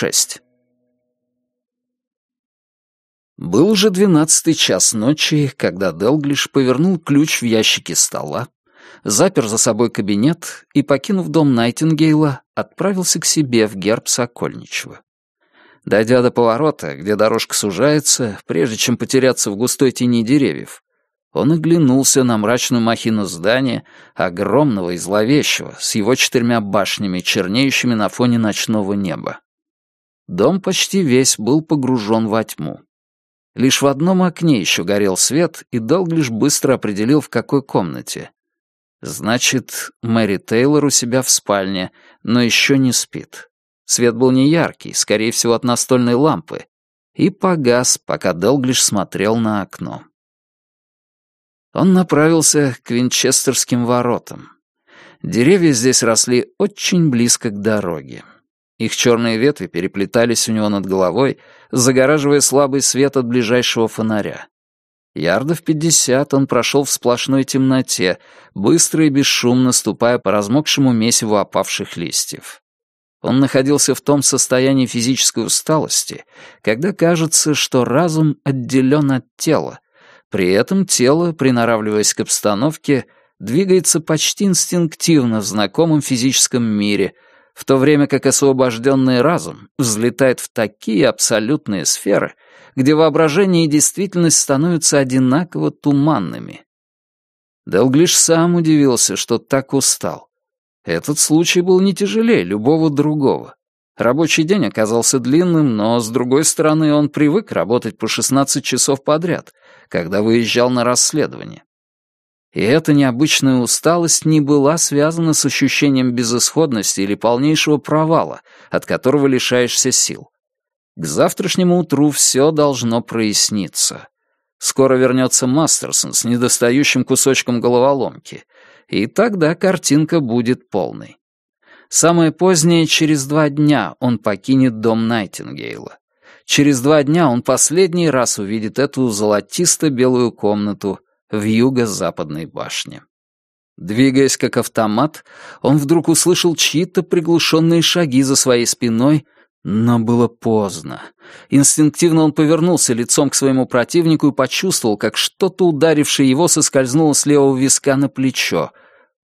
шесть. Был уже двенадцатый час ночи, когда Делглиш повернул ключ в ящике стола, запер за собой кабинет и, покинув дом Найтингейла, отправился к себе в герб Сокольничего. Дойдя до поворота, где дорожка сужается, прежде чем потеряться в густой тени деревьев, он оглянулся на мрачную махину здания, огромного и зловещего, с его четырьмя башнями, чернеющими на фоне ночного неба. Дом почти весь был погружен во тьму. Лишь в одном окне еще горел свет, и Долглиш быстро определил, в какой комнате. Значит, Мэри Тейлор у себя в спальне, но еще не спит. Свет был не яркий, скорее всего, от настольной лампы, и погас, пока Делглиш смотрел на окно. Он направился к Винчестерским воротам. Деревья здесь росли очень близко к дороге. Их черные ветви переплетались у него над головой, загораживая слабый свет от ближайшего фонаря. Ярдов пятьдесят он прошел в сплошной темноте, быстро и бесшумно ступая по размокшему месиву опавших листьев. Он находился в том состоянии физической усталости, когда кажется, что разум отделен от тела, при этом тело, приноравливаясь к обстановке, двигается почти инстинктивно в знакомом физическом мире, в то время как освобожденный разум взлетает в такие абсолютные сферы, где воображение и действительность становятся одинаково туманными. Делглиш сам удивился, что так устал. Этот случай был не тяжелее любого другого. Рабочий день оказался длинным, но, с другой стороны, он привык работать по 16 часов подряд, когда выезжал на расследование. И эта необычная усталость не была связана с ощущением безысходности или полнейшего провала, от которого лишаешься сил. К завтрашнему утру все должно проясниться. Скоро вернется Мастерсон с недостающим кусочком головоломки, и тогда картинка будет полной. Самое позднее, через два дня, он покинет дом Найтингейла. Через два дня он последний раз увидит эту золотисто-белую комнату в юго-западной башне. Двигаясь как автомат, он вдруг услышал чьи-то приглушенные шаги за своей спиной, но было поздно. Инстинктивно он повернулся лицом к своему противнику и почувствовал, как что-то, ударившее его, соскользнуло с левого виска на плечо —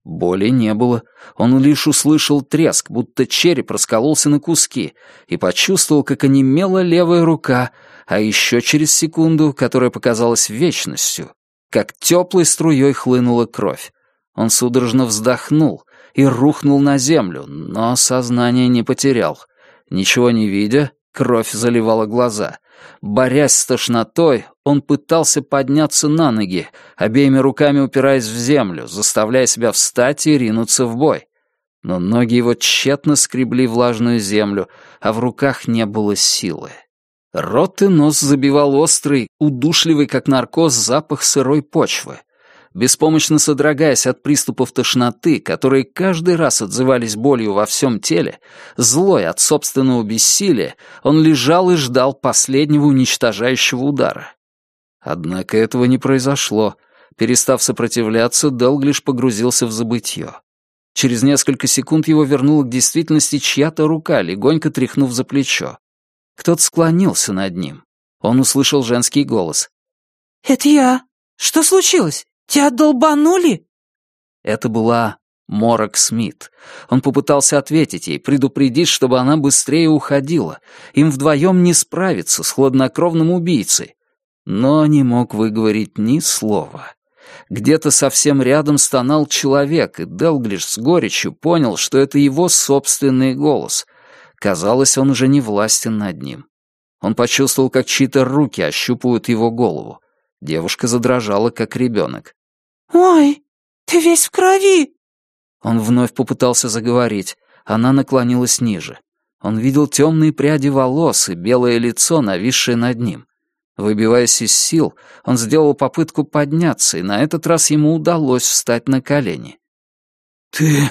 Боли не было. Он лишь услышал треск, будто череп раскололся на куски, и почувствовал, как онемела левая рука, а еще через секунду, которая показалась вечностью, как теплой струей хлынула кровь. Он судорожно вздохнул и рухнул на землю, но сознание не потерял. Ничего не видя, кровь заливала глаза. Борясь с тошнотой, он пытался подняться на ноги, обеими руками упираясь в землю, заставляя себя встать и ринуться в бой. Но ноги его тщетно скребли влажную землю, а в руках не было силы. Рот и нос забивал острый, удушливый, как наркоз, запах сырой почвы. Беспомощно содрогаясь от приступов тошноты, которые каждый раз отзывались болью во всем теле, злой от собственного бессилия, он лежал и ждал последнего уничтожающего удара. Однако этого не произошло. Перестав сопротивляться, Делглиш погрузился в забытье. Через несколько секунд его вернула к действительности чья-то рука, легонько тряхнув за плечо. Кто-то склонился над ним. Он услышал женский голос. «Это я. Что случилось?» «Тебя долбанули?» Это была Морок Смит. Он попытался ответить ей, предупредить, чтобы она быстрее уходила. Им вдвоем не справиться с хладнокровным убийцей. Но не мог выговорить ни слова. Где-то совсем рядом стонал человек, и Делглиш с горечью понял, что это его собственный голос. Казалось, он уже не властен над ним. Он почувствовал, как чьи-то руки ощупывают его голову. Девушка задрожала, как ребенок. «Ой, ты весь в крови!» Он вновь попытался заговорить. Она наклонилась ниже. Он видел темные пряди волос и белое лицо, нависшее над ним. Выбиваясь из сил, он сделал попытку подняться, и на этот раз ему удалось встать на колени. «Ты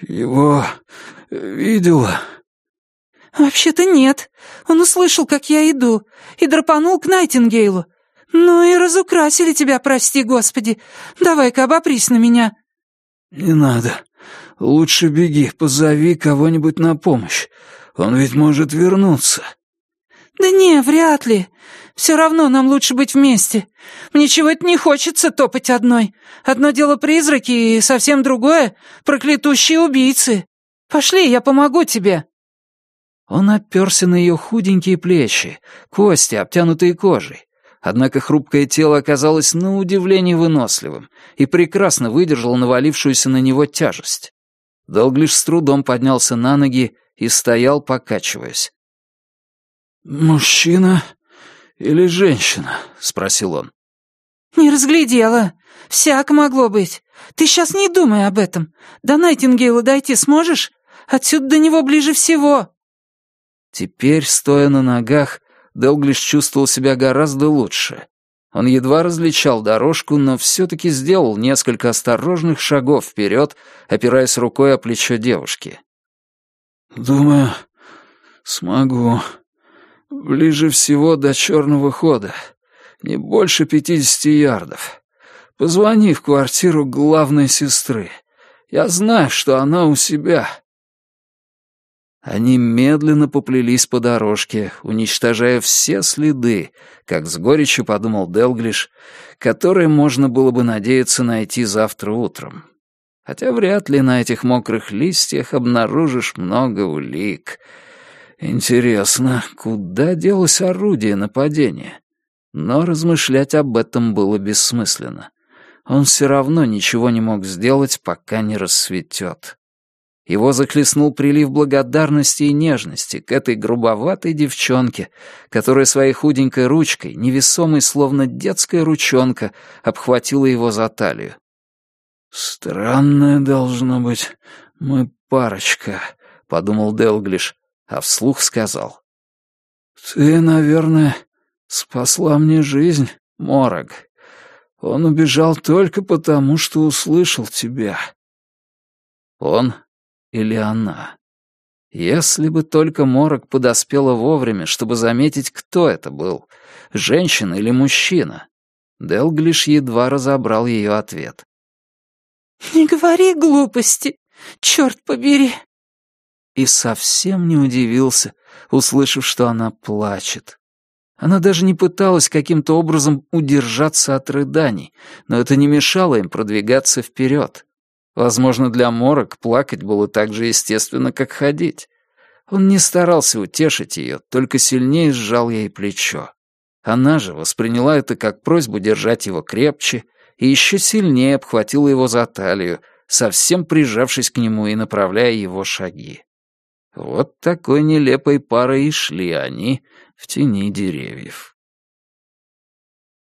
его видела?» «Вообще-то нет. Он услышал, как я иду, и драпанул к Найтингейлу. «Ну и разукрасили тебя, прости господи. Давай-ка обопрись на меня». «Не надо. Лучше беги, позови кого-нибудь на помощь. Он ведь может вернуться». «Да не, вряд ли. Все равно нам лучше быть вместе. Мне чего-то не хочется топать одной. Одно дело призраки, и совсем другое — проклятущие убийцы. Пошли, я помогу тебе». Он оперся на ее худенькие плечи, кости, обтянутые кожей. Однако хрупкое тело оказалось на удивление выносливым и прекрасно выдержало навалившуюся на него тяжесть. Долглиш с трудом поднялся на ноги и стоял, покачиваясь. «Мужчина или женщина?» — спросил он. «Не разглядела. Всяк могло быть. Ты сейчас не думай об этом. До Найтингейла дойти сможешь? Отсюда до него ближе всего». Теперь, стоя на ногах, Делглиш чувствовал себя гораздо лучше. Он едва различал дорожку, но все-таки сделал несколько осторожных шагов вперед, опираясь рукой о плечо девушки. «Думаю, смогу. Ближе всего до черного хода. Не больше пятидесяти ярдов. Позвони в квартиру главной сестры. Я знаю, что она у себя. Они медленно поплелись по дорожке, уничтожая все следы, как с горечью подумал Делглиш, которые можно было бы надеяться найти завтра утром. Хотя вряд ли на этих мокрых листьях обнаружишь много улик. Интересно, куда делось орудие нападения? Но размышлять об этом было бессмысленно. Он все равно ничего не мог сделать, пока не рассветет. Его захлестнул прилив благодарности и нежности к этой грубоватой девчонке, которая своей худенькой ручкой, невесомой, словно детская ручонка, обхватила его за талию. «Странная должно быть мы парочка», — подумал Делглиш, а вслух сказал. «Ты, наверное, спасла мне жизнь, Морог. Он убежал только потому, что услышал тебя». Он или она. Если бы только Морок подоспела вовремя, чтобы заметить, кто это был, женщина или мужчина. Делглиш едва разобрал ее ответ. «Не говори глупости, черт побери!» И совсем не удивился, услышав, что она плачет. Она даже не пыталась каким-то образом удержаться от рыданий, но это не мешало им продвигаться вперед. Возможно, для Морок плакать было так же естественно, как ходить. Он не старался утешить ее, только сильнее сжал ей плечо. Она же восприняла это как просьбу держать его крепче и еще сильнее обхватила его за талию, совсем прижавшись к нему и направляя его шаги. Вот такой нелепой парой и шли они в тени деревьев.